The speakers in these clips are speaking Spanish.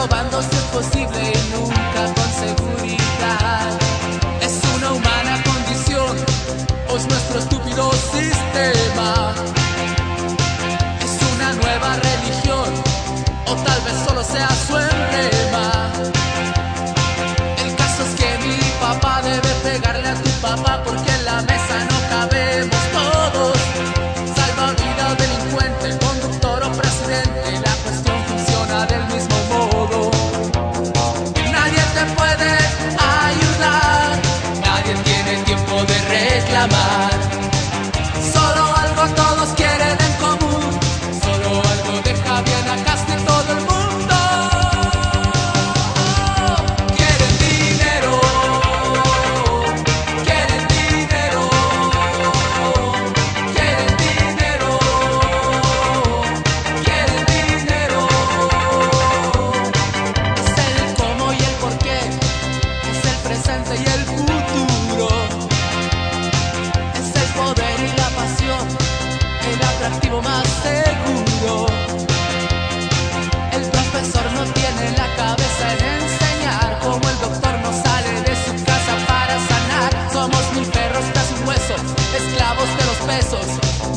probando es posible y nunca con seguridad. Es una humana condición, o es nuestro estúpido sistema. Es una nueva religión, o tal vez solo sea su emblema. El caso es que mi papá debe pegarle a tu papá porque en la mesa. esclavos de los pesos.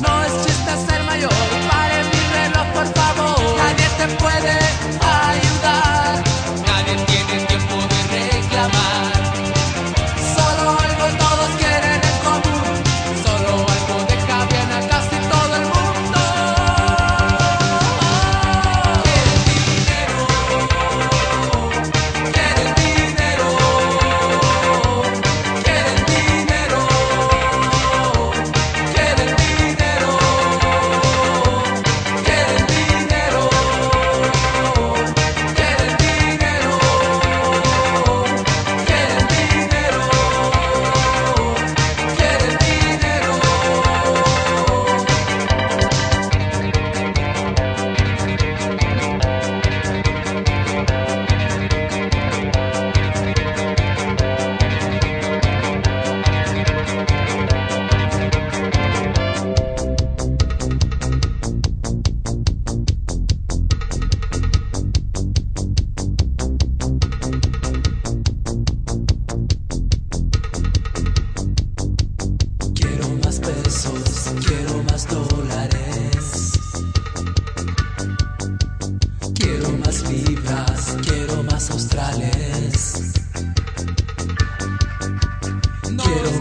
No es chiste ser mayor, pare mi reloj por favor. Nadie te puede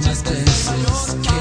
más veces.